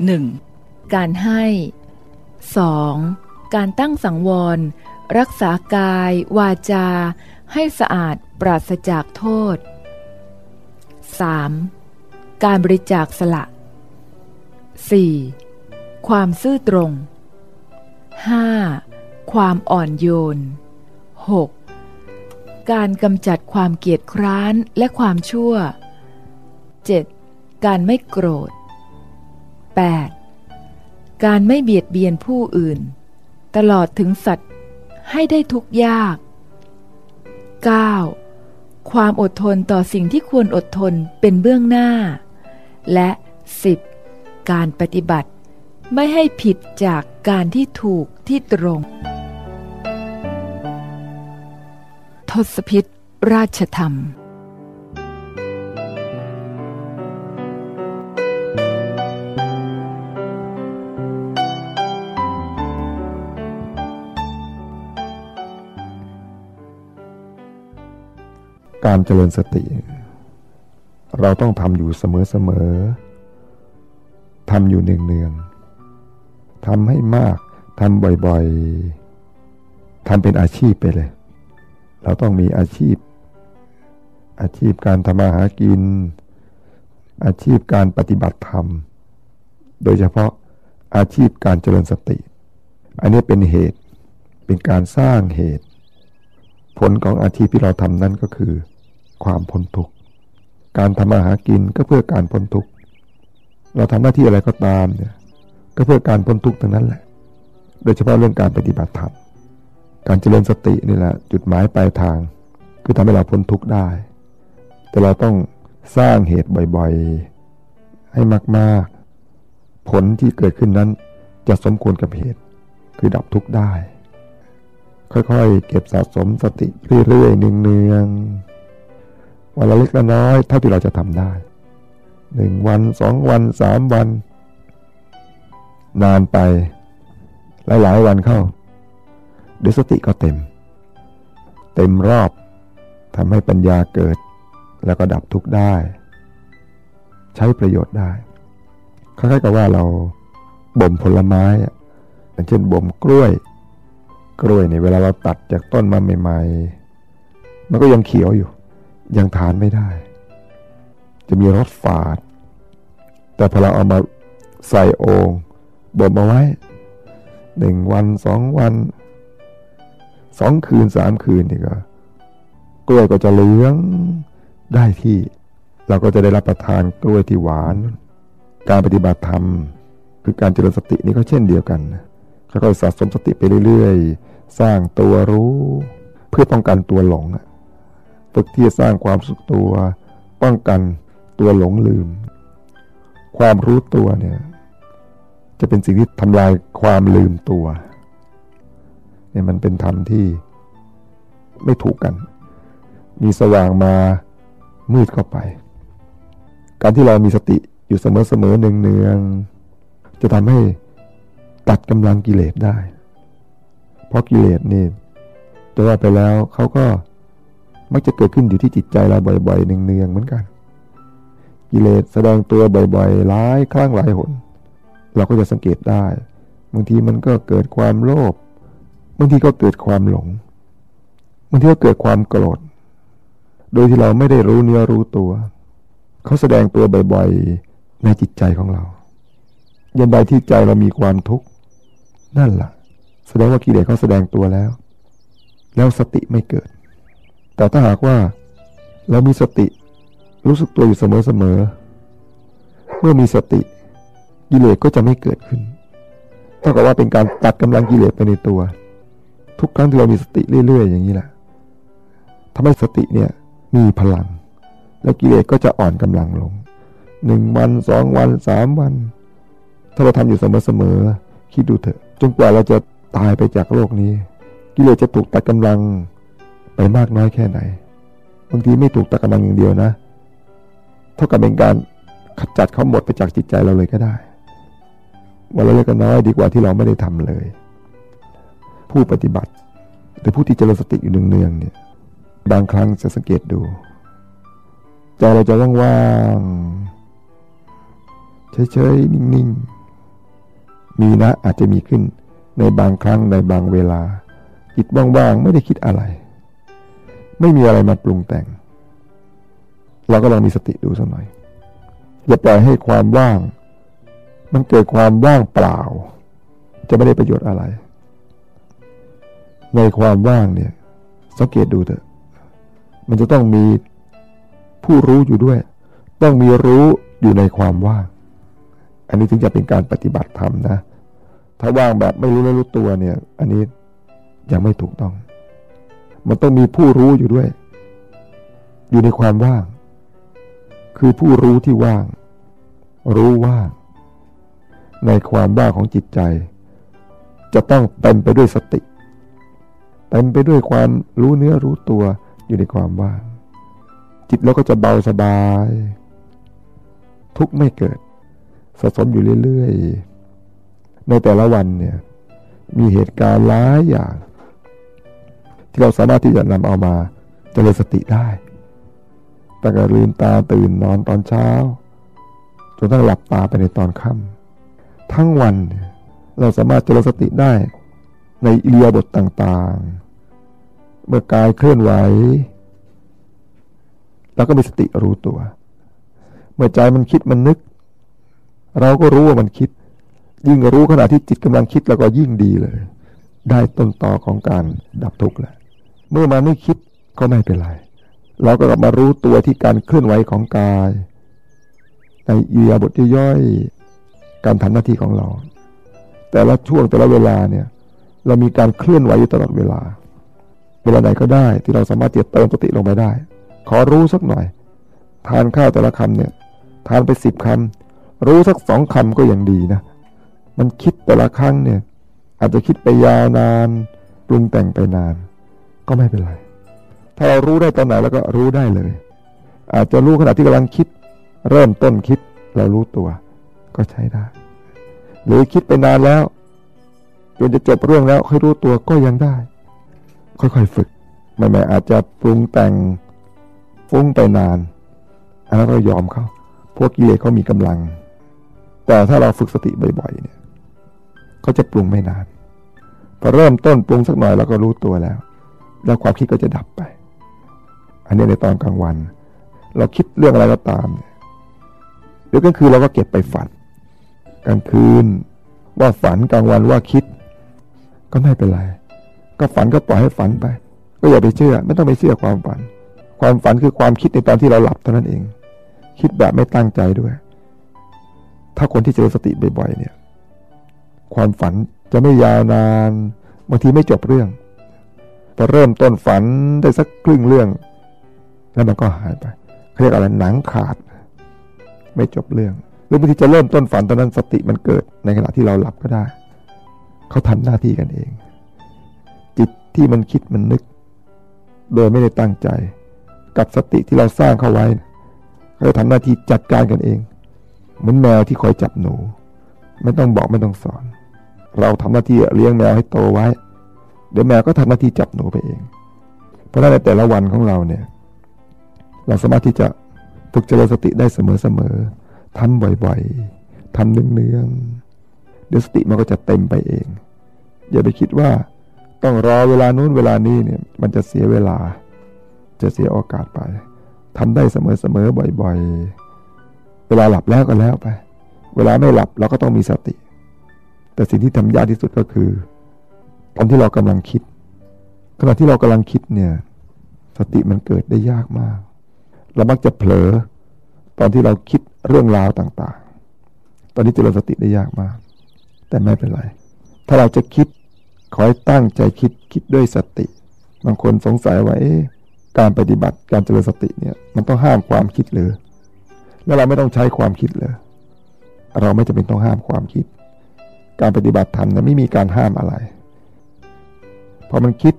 1. การให้ 2. การตั้งสังวร รักษากาย วาจา ให้สะอาดปราศจากโทษ 3. การบริจาคสละ 4. ความซื่อตรง 5. ความอ่อนโยน 6. การกำจัดความเกียจคร้านและความชั่ว 7. การไม่โกรธ 8. การไม่เบียดเบียนผู้อื่น ตลอดถึงสัตว์ให้ได้ทุกยาก 9. ความอดทนต่อสิ่งที่ควรอดทนเป็นเบื้องหน้า และ 10. การปฏิบัติไม่ให้ผิดจากการที่ถูกที่ตรง ทศพิษราชธรรม การเจริญสติ เราต้องทำอยู่เสมอๆทำอยู่เนืองๆทำให้มากทำบ่อยๆทำเป็นอาชีพไปเลย เราต้องมีอาชีพ อาชีพการทำมาหากิน อาชีพการปฏิบัติธรรม โดยเฉพาะอาชีพการเจริญสติ อันนี้เป็นเหตุเป็นการสร้างเหตุ ผลของอาชีพที่เราทำนั้นก็คือ ความพ้นทุกข์การทำมาหากินก็เพื่อการพ้นทุกข์เราทำหน้าที่อะไรก็ตามเนี่ยก็เพื่อการพ้นทุกข์ทั้งนั้นแหละ โดยเฉพาะเรื่องการปฏิบัติธรรมการเจริญสตินี่แหละจุดหมายปลายทาง คือทำให้เราพ้นทุกข์ได้ แต่เราต้องสร้างเหตุบ่อยๆ ให้มากๆ ผลที่เกิดขึ้นนั้นจะสมควรกับเหตุ คือดับทุกข์ได้ ค่อยๆ เก็บสะสมสติเรื่อยๆเนืองๆ วันละเล็กละน้อยเท่าที่เราจะทำได้หนึ่งวันสองวันสามวัน นานไป หลายๆวันเข้าเดี๋ยวสติก็เต็ม เต็มรอบทำให้ปัญญาเกิดแล้วก็ดับทุกข์ได้ ใช้ประโยชน์ได้คล้ายๆกับว่าเราบ่มผลไม้อย่างเช่นบ่มกล้วย กล้วยในเวลาเราตัดจากต้นมาใหม่ ๆ มันก็ยังเขียวอยู่ ยังทานไม่ได้ จะมีรสฝาด แต่พอเราเอามาใส่โองบ่มเอาไว้หนึ่งวันสองวันสองคืนสามคืนนี่ก็กล้วยก็จะเหลืองได้ที่ เราก็จะได้รับประทานกล้วยที่หวาน การปฏิบัติธรรม คือการเจริญสตินี่ก็เช่นเดียวกันค่อยๆสะสมสติไปเรื่อยๆ สร้างตัวรู้ เพื่อป้องกันตัวหลง ฝึกที่จะสร้างความสุขตัว ป้องกันตัวหลงลืม ความรู้ตัวเนี่ยจะเป็นสิ่งที่ทำลายความลืมตัวเนี่ยมันเป็นธรรมที่ไม่ถูกกัน มีสว่างมามืดเข้าไป การที่เรามีสติอยู่เสมอๆเนืองๆจะทำให้ตัดกำลังกิเลสได้ เพราะกิเลสนี่จะว่าไปแล้วเขาก็ มักจะเกิดขึ้นอยู่ที่จิตใจเราบ่อยๆเนืองๆเหมือนกัน กิเลสแสดงตัวบ่อยๆหลายครั้งหลายหน เราก็จะสังเกตได้ บางทีมันก็เกิดความโลภบางทีก็เกิดความหลงบางทีก็เกิดความโกรธโดยที่เราไม่ได้รู้เนื้อรู้ตัว เขาแสดงตัวบ่อยๆในจิตใจของเรายันใดที่ใจเรามีความทุกข์นั่นละ่ะ แสดงว่ากิเลสเขาแสดงตัวแล้ว แล้วสติไม่เกิด แต่ถ้าหากว่าเรามีสติรู้สึกตัวอยู่เสมอๆเมื่อมีสติกิเลสก็จะไม่เกิดขึ้นเท่ากับว่าเป็นการตัดกำลังกิเลสไปในตัว ทุกครั้งที่เรามีสติเรื่อย ๆ อย่างนี้แหละทำให้สติเนี่ยมีพลัง แล้วกิเลสก็จะอ่อนกำลังลงหนึ่งวันสองวันสามวัน ถ้าเราทำอยู่เสมอๆคิดดูเถอะ จนกว่าเราจะตายไปจากโลกนี้ กิเลสจะถูกตัดกำลัง มากน้อยแค่ไหน บางทีไม่ถูกตัดกำลังอย่างเดียวนะ เท่ากับเป็นการขจัดเขาหมดไปจากจิตใจเราเลยก็ได้วันละเล็กน้อยดีกว่าที่เราไม่ได้ทำเลย ผู้ปฏิบัติหรือผู้ที่เจริญสติอยู่เนืองๆเนี่ยบางครั้งจะสังเกตดูใจเราจะว่างๆเฉยๆนิ่งๆมีนะอาจจะมีขึ้นในบางครั้งในบางเวลาจิตว่างๆไม่ได้คิดอะไร ไม่มีอะไรมาปรุงแต่ง เราก็ลองมีสติดูสักหน่อยอย่าปล่อยให้ความว่าง มันเกิดความว่างเปล่า จะไม่ได้ประโยชน์อะไร ในความว่างเนี่ย สังเกตดูเถอะ มันจะต้องมีผู้รู้อยู่ด้วย ต้องมีรู้อยู่ในความว่าง อันนี้ถึงจะเป็นการปฏิบัติธรรมนะ ถ้าว่างแบบไม่รู้และรู้ตัวเนี่ย อันนี้ยังไม่ถูกต้อง มันต้องมีผู้รู้อยู่ด้วย อยู่ในความว่าง คือผู้รู้ที่ว่าง รู้ว่าง ในความว่างของจิตใจ จะต้องเต็มไปด้วยสติ เต็มไปด้วยความรู้เนื้อรู้ตัวอยู่ในความว่าง จิตเราก็จะเบาสบาย ทุกไม่เกิดสะสมอยู่เรื่อย ๆ ในแต่ละวันเนี่ยมีเหตุการณ์หลายอย่าง ที่เราสามารถที่จะนำเอามาเจริญสติได้ตั้งแต่ลืมตาตื่นนอนตอนเช้าจนทั้งหลับตาไปในตอนค่ำทั้งวันเราสามารถเจริญสติได้ในอิเลียบทต่างๆ เมื่อกายเคลื่อนไหวเราก็มีสติรู้ตัว เมื่อใจมันคิดมันนึก เราก็รู้ว่ามันคิด ยิ่งรู้ขณะที่จิตกำลังคิดแล้วก็ยิ่งดีเลย ได้ต้นต่อของการดับทุกข์แหละ เมื่อมันไม่คิดก็ไม่เป็นไร เราก็กลับมารู้ตัวที่การเคลื่อนไหวของกาย ในเอียบทย่อยการทำหน้าที่ของเรา แต่ละช่วงแต่ละเวลาเนี่ย เรามีการเคลื่อนไหวอยู่ตลอดเวลา เวลาไหนก็ได้ที่เราสามารถเติมสติลงไปได้ ขอรู้สักหน่อย ทานข้าวแต่ละคำเนี่ย ทานไปสิบคำรู้สักสองคำก็ยังดีนะ มันคิดแต่ละครั้งเนี่ย อาจจะคิดไปยาวนาน ปรุงแต่งไปนาน ก็ไม่เป็นไร ถ้าเรารู้ได้ตอนไหนแล้วก็รู้ได้เลย อาจจะรู้ขณะที่กำลังคิด เริ่มต้นคิดเรารู้ตัว ก็ใช้ได้ หรือคิดไปนานแล้วจนจะจบเรื่องแล้วค่อยรู้ตัวก็ยังได้ ค่อยๆฝึกไม่แม้อาจจะปรุงแต่งฟุ้งไปนานอันนั้นเรายอมเขาพวกกิเลสเขามีกำลัง แต่ถ้าเราฝึกสติบ่อยๆเนี่ยเขาจะปรุงไม่นานพอเริ่มต้นปรุงสักหน่อยเราก็รู้ตัวแล้ว แล้วความคิดก็จะดับไป อันนี้ในตอนกลางวัน เราคิดเรื่องอะไรก็ตามเนี่ยเดี๋ยวกลางคืนเราก็เก็บไปฝันกลางคืนว่าฝันกลางวันว่าคิด ก็ไม่เป็นไร ก็ฝันก็ปล่อยให้ฝันไป ก็อย่าไปเชื่อ ไม่ต้องไปเชื่อความฝัน ความฝันคือความคิดในตอนที่เราหลับเท่านั้นเอง คิดแบบไม่ตั้งใจด้วย ถ้าคนที่เจอสติบ่อยๆเนี่ย ความฝันจะไม่ยาวนานบางทีไม่จบเรื่อง พอเริ่มต้นฝันได้สักครึ่งเรื่อง แล้วมันก็หายไปเขาเรียกอะไรหนังขาด ไม่จบเรื่องหรือบางทีจะเริ่มต้นฝันตอนนั้นสติมันเกิดในขณะที่เราหลับก็ได้ เขาทำหน้าที่กันเอง จิตที่มันคิดมันนึก โดยไม่ได้ตั้งใจ กับสติที่เราสร้างเข้าไว้เขาจะทำหน้าที่จัดการกันเอง เหมือนแมวที่คอยจับหนู ไม่ต้องบอกไม่ต้องสอน เราทำหน้าที่เลี้ยงแมวให้โตไว้ เดี๋ยวแมวก็ทำหน้าที่จับหนูไปเอง เพราะนั้นในแต่ละวันของเราเนี่ย เราสามารถที่จะฝึกเจริญสติได้เสมอๆทำบ่อยๆทำเนืองๆเดี๋ยวสติมันก็จะเต็มไปเอง อย่าไปคิดว่าต้องรอเวลานู้นเวลานี้เนี่ย มันจะเสียเวลา จะเสียโอกาสไปทำได้เสมอๆบ่อย ๆ เวลาหลับแล้วก็แล้วไป เวลาไม่หลับเราก็ต้องมีสติ แต่สิ่งที่ทำยากที่สุดก็คือ ตอนที่เรากำลังคิด ขณะที่เรากำลังคิดเนี่ยสติมันเกิดได้ยากมาก เรามักจะเผลอ ตอนที่เราคิดเรื่องราวต่างๆ ตอนนี้จะเราสติได้ยากมาก แต่ไม่เป็นไร ถ้าเราจะคิดขอให้ตั้งใจคิดคิดด้วยสติ บางคนสงสัยว่าเอ๊ะการปฏิบัติการเจริญสติเนี่ยมันต้องห้ามความคิดเลยแล้วเราไม่ต้องใช้ความคิดเลย เราไม่จำเป็นต้องห้ามความคิด การปฏิบัติธรรมนะไม่มีการห้ามอะไร พอมันคิด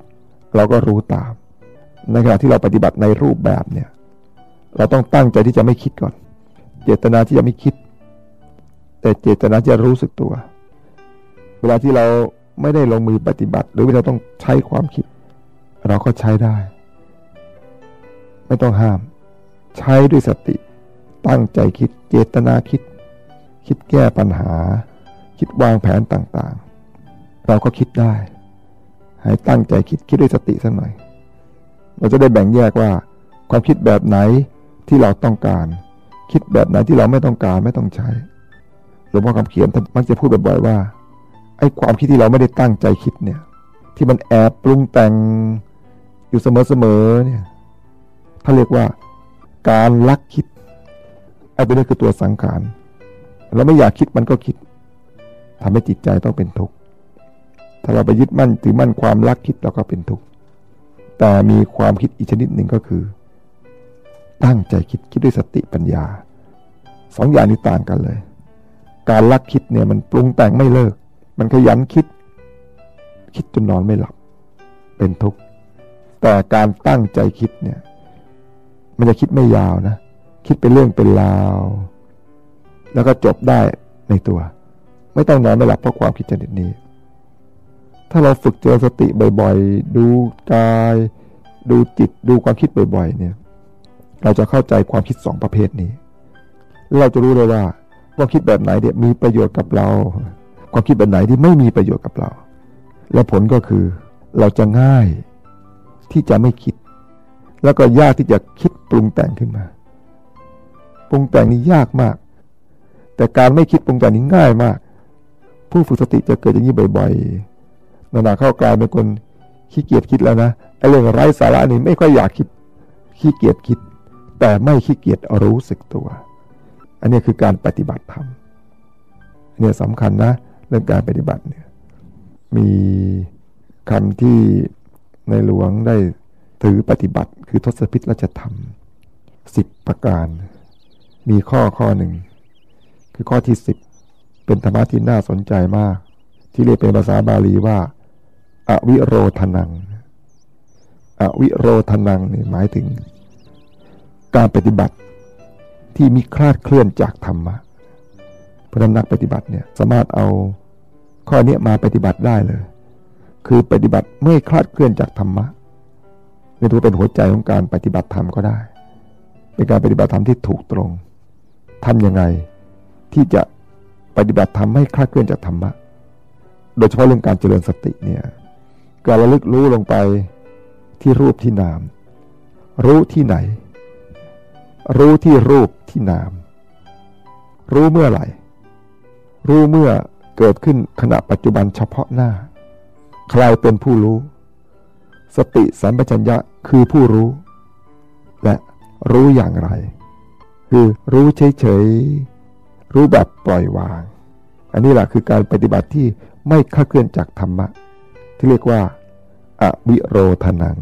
เราก็รู้ตาม ในขณะที่เราปฏิบัติในรูปแบบเนี่ย เราต้องตั้งใจที่จะไม่คิดก่อน เจตนาที่จะไม่คิด แต่เจตนาจะรู้สึกตัว เวลาที่เราไม่ได้ลงมือปฏิบัติ หรือเวลาต้องใช้ความคิด เราก็ใช้ได้ ไม่ต้องห้าม ใช้ด้วยสติ ตั้งใจคิด เจตนาคิด คิดแก้ปัญหา คิดวางแผนต่างๆ เราก็คิดได้ ให้ตั้งใจคิดคิดด้วยสติสักหน่อย เราจะได้แบ่งแยกว่า ความคิดแบบไหนที่เราต้องการ คิดแบบไหนที่เราไม่ต้องการไม่ต้องใช้หลวงพ่อคำเขียนมักจะพูดบ่อยๆว่าไอ้ความคิดที่เราไม่ได้ตั้งใจคิดเนี่ย ที่มันแอบปรุงแต่งอยู่เสมอๆเนี่ยถ้าเรียกว่าการลักคิดไอ้ตัวนี้คือตัวสังขารเราไม่อยากคิดมันก็คิดทำให้จิตใจต้องเป็นทุกข์ ถ้าเราไปยึดมั่นถือมั่นความรักคิดเราก็เป็นทุกข์แต่มีความคิดอีกชนิดหนึ่งก็คือ ตั้งใจคิดคิดด้วยสติปัญญาสองอย่างนี้ต่างกันเลย การลักคิดเนี่ยมันปรุงแต่งไม่เลิก มันขยันคิด คิดจนนอนไม่หลับ เป็นทุกข์แต่การตั้งใจคิดเนี่ย มันจะคิดไม่ยาวนะ คิดเป็นเรื่องเป็นราว แล้วก็จบได้ในตัว ไม่ต้องนอนไม่หลับเพราะความคิดชนิดนี้ ถ้าเราฝึกเจริญสติบ่อยๆ ดูกาย ดูจิตดูความคิดบ่อยๆ เนี่ย เราจะเข้าใจความคิดสองประเภทนี้ เราจะรู้เลยว่า ความคิดแบบไหนเนี่ยมีประโยชน์กับเรา ความคิดแบบไหนที่ไม่มีประโยชน์กับเรา และผลก็คือเราจะง่ายที่จะไม่คิด แล้วก็ยากที่จะคิดปรุงแต่งขึ้นมา ปรุงแต่งนี่ยากมาก แต่การไม่คิดปรุงแต่งนี่ง่ายมาก ผู้ฝึกสติจะเกิดอย่างนี้บ่อย ๆ นานาเข้ากลายเป็นคนขี้เกียจคิดแล้วนะไอ้เรื่องไร้สาระนี่ไม่ค่อยอยากคิดขี้เกียจคิด แต่ไม่ขี้เกียจรู้สึกตัว อันนี้คือการปฏิบัติธรรมอันนี้สำคัญนะเรื่องการปฏิบัติเนี่ยมีคำที่ในหลวงได้ถือปฏิบัติคือทศพิธราชธรรมสิบประการ มีข้อข้อหนึ่ง คือข้อที่สิบเป็นธรรมะที่น่าสนใจมาก ที่เรียกเป็นภาษาบาลีว่า อวิโรธนัง อวิโรธนังนี่หมายถึง การปฏิบัติที่มีคลาดเคลื่อนจากธรรมะเพราะนั้นนักปฏิบัติเนี่ยสามารถเอาข้อนี้มาปฏิบัติได้เลย คือปฏิบัติไม่คลาดเคลื่อนจากธรรมะไม่รู้เป็นหัวใจของการปฏิบัติธรรมก็ได้ เป็นการปฏิบัติธรรมที่ถูกตรงทำยังไงที่จะปฏิบัติธรรมไม่คลาดเคลื่อนจากธรรมะ โดยเฉพาะเรื่องการเจริญสติเนี่ย การระลึกรู้ลงไปที่รูปที่นาม รู้ที่ไหน รู้ที่รูปที่นาม รู้เมื่อไหร่ รู้เมื่อเกิดขึ้นขณะปัจจุบันเฉพาะหน้า ใครเป็นผู้รู้ สติสัมปชัญญะคือผู้รู้ และรู้อย่างไร คือรู้เฉยๆ รู้แบบปล่อยวาง อันนี้แหละคือการปฏิบัติที่ไม่คาเคลื่อนจากธรรมะ ที่เรียกว่า อวิโรธนัง